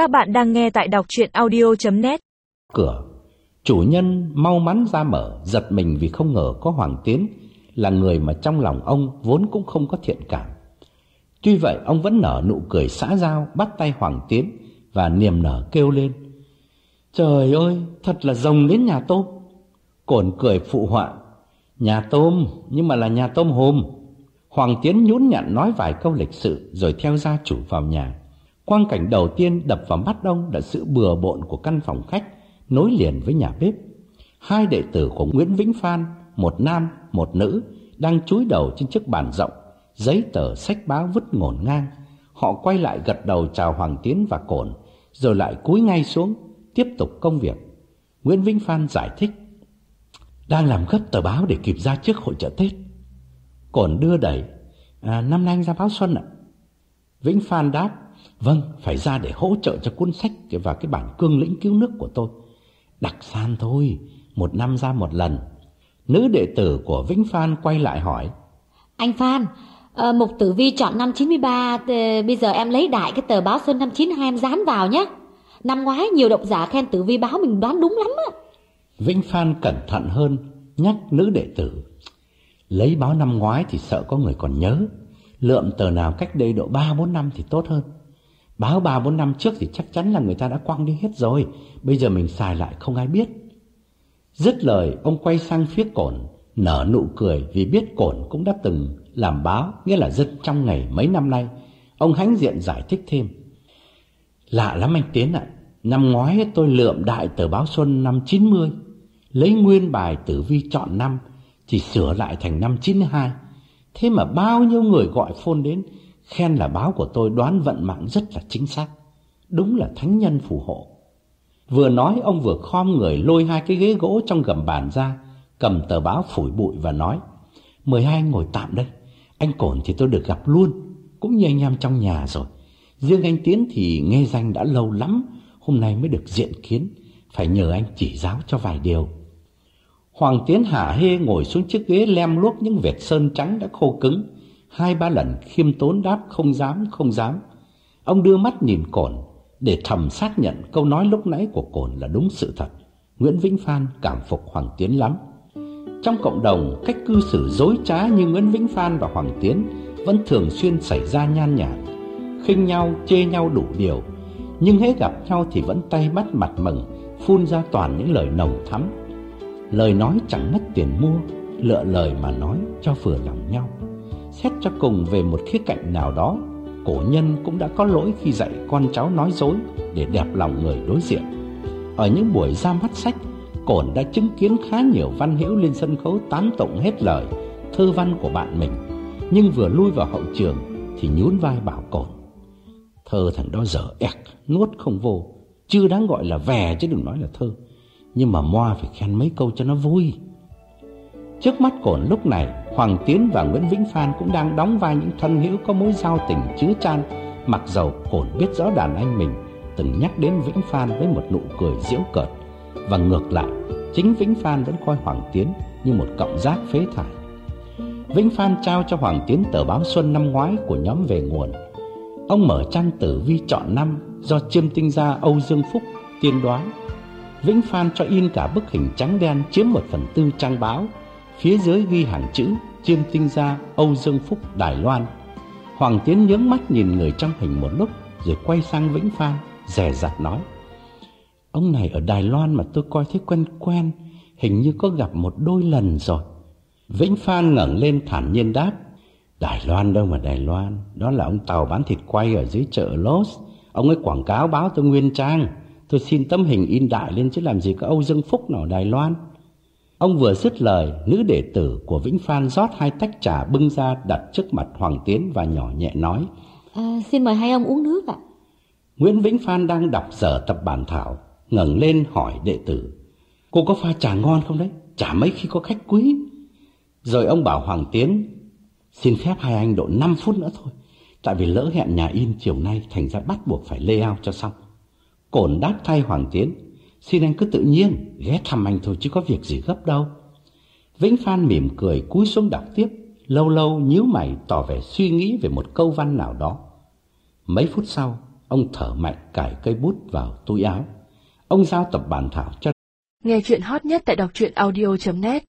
Các bạn đang nghe tại đọc chuyện audio.net Cửa. Chủ nhân mau mắn ra mở, Giật mình vì không ngờ có Hoàng Tiến, Là người mà trong lòng ông vốn cũng không có thiện cảm. Tuy vậy, ông vẫn nở nụ cười xã giao, Bắt tay Hoàng Tiến Và niềm nở kêu lên. Trời ơi, thật là rồng đến nhà tôm. Cổn cười phụ họa. Nhà tôm, nhưng mà là nhà tôm hùm. Hoàng Tiến nhún nhặn nói vài câu lịch sự Rồi theo gia chủ vào nhà. Quang cảnh đầu tiên đập vào mắt ông là sự bừa bộn của căn phòng khách nối liền với nhà bếp. Hai đệ tử của Nguyễn Vĩnh Phan, một nam, một nữ, đang chúi đầu trên chiếc bàn rộng, giấy tờ sách báo vứt ngổn ngang. Họ quay lại gật đầu chào Hoàng Tiến và Cổn, rồi lại cúi ngay xuống, tiếp tục công việc. Nguyễn Vĩnh Phan giải thích, đang làm gấp tờ báo để kịp ra trước hội trợ Tết. Cổn đưa đẩy, à, năm nay anh ra báo xuân ạ. Vĩnh Phan đáp, Vâng, phải ra để hỗ trợ cho cuốn sách và cái bản cương lĩnh cứu nước của tôi. Đặc san thôi, một năm ra một lần. Nữ đệ tử của Vĩnh Phan quay lại hỏi. Anh Phan, uh, Mục Tử Vi chọn năm 93, thì bây giờ em lấy đại cái tờ báo Xuân năm 92 em dán vào nhé. Năm ngoái nhiều độc giả khen Tử Vi báo mình đoán đúng lắm á. Vĩnh Phan cẩn thận hơn, nhắc nữ đệ tử. Lấy báo năm ngoái thì sợ có người còn nhớ. Lượm tờ nào cách đây độ 3-4 năm thì tốt hơn. Báo ba bốn năm trước thì chắc chắn là người ta đã quăng đi hết rồi. Bây giờ mình xài lại không ai biết. Dứt lời, ông quay sang phía cổn, Nở nụ cười vì biết cổn cũng đã từng làm báo, Nghĩa là dân trong ngày mấy năm nay. Ông hãnh diện giải thích thêm. Lạ lắm anh Tiến ạ. Năm ngoái tôi lượm đại tờ báo Xuân năm 90 Lấy nguyên bài tử vi chọn năm, Chỉ sửa lại thành năm 92 Thế mà bao nhiêu người gọi phone đến Khen là báo của tôi đoán vận mạng rất là chính xác. Đúng là thánh nhân phù hộ. Vừa nói, ông vừa khom người lôi hai cái ghế gỗ trong gầm bàn ra, Cầm tờ báo phủi bụi và nói, Mời hai anh ngồi tạm đây. Anh Cổn thì tôi được gặp luôn, Cũng như anh em trong nhà rồi. Riêng anh Tiến thì nghe danh đã lâu lắm, Hôm nay mới được diện kiến. Phải nhờ anh chỉ giáo cho vài điều. Hoàng Tiến hả hê ngồi xuống chiếc ghế lem luốc những vệt sơn trắng đã khô cứng. Hai ba lần khiêm tốn đáp không dám không dám. Ông đưa mắt nhìn cổn Để thầm xác nhận câu nói lúc nãy của cổn là đúng sự thật. Nguyễn Vĩnh Phan cảm phục Hoàng Tiến lắm. Trong cộng đồng cách cư xử dối trá như Nguyễn Vĩnh Phan và Hoàng Tiến Vẫn thường xuyên xảy ra nhan nhản khinh nhau, chê nhau đủ điều. Nhưng hễ gặp nhau thì vẫn tay bắt mặt mừng Phun ra toàn những lời nồng thắm. Lời nói chẳng mất tiền mua Lựa lời mà nói cho vừa lòng nhau. Xét cho cùng về một khía cạnh nào đó Cổ nhân cũng đã có lỗi khi dạy con cháu nói dối Để đẹp lòng người đối diện. Ở những buổi ra mắt sách Cổn đã chứng kiến khá nhiều văn hữu lên sân khấu tán tụng hết lời Thơ văn của bạn mình Nhưng vừa lui vào hậu trường Thì nhún vai bảo Cổn Thơ thằng đó dở ẹc Nuốt không vô Chưa đáng gọi là vẻ chứ đừng nói là thơ Nhưng mà Moa phải khen mấy câu cho nó vui. Trước mắt Cổn lúc này, Hoàng Tiến và Nguyễn Vĩnh Phan cũng đang đóng vai những thân hữu có mối giao tình chứa chan, mặc dầu Cổn biết rõ đàn anh mình từng nhắc đến Vĩnh Phan với một nụ cười giễu cợt và ngược lại, chính Vĩnh Phan vẫn coi Hoàng Tiến như một cọng rác phế thải. Vĩnh Phan trao cho Hoàng Tiến tờ báo Xuân năm ngoái của nhóm về nguồn. Ông mở trang tử vi chọn năm do chiêm tinh gia Âu Dương Phúc tiên đoán. Vĩnh Phan cho in cả bức hình trắng đen chiếm một phần tư trang báo Phía dưới ghi hàng chữ Chiêm tinh gia, Âu Dương Phúc, Đài Loan. Hoàng Tiến nhướng mắt nhìn người trong hình một lúc, Rồi quay sang Vĩnh Phan Rè rặt nói, Ông này ở Đài Loan mà tôi coi thấy quen quen, Hình như có gặp một đôi lần rồi. Vĩnh Phan ngẩng lên thản nhiên đáp, Đài Loan đâu mà Đài Loan, Đó là ông Tàu bán thịt quay ở dưới chợ Los. Ông ấy quảng cáo báo tôi Nguyên Trang. Tôi xin tấm hình in đại lên chứ làm gì có Âu Dương Phúc nào ở Đài Loan. Ông vừa dứt lời, nữ đệ tử của Vĩnh Phan rót hai tách trà bưng ra đặt trước mặt Hoàng Tiến và nhỏ nhẹ nói. À, xin mời hai ông uống nước ạ. Nguyễn Vĩnh Phan đang đọc sở tập bản thảo, ngẩng lên hỏi đệ tử. Cô có pha trà ngon không đấy? Chả mấy khi có khách quý. Rồi ông bảo Hoàng Tiến, xin phép hai anh độ 5 phút nữa thôi. Tại vì lỡ hẹn nhà in chiều nay thành ra bắt buộc phải lê ao cho xong. Cổn đáp thay Hoàng Tiến, Xin anh cứ tự nhiên Ghé thăm anh thôi chứ có việc gì gấp đâu. Vĩnh Phan mỉm cười, cúi xuống đọc tiếp, Lâu lâu nhíu mày tỏ vẻ suy nghĩ về một câu văn nào đó. Mấy phút sau, Ông thở mạnh, cài cây bút vào túi áo. Ông giao tập bản thảo cho Nghe chuyện hot nhất tại đọc audio.net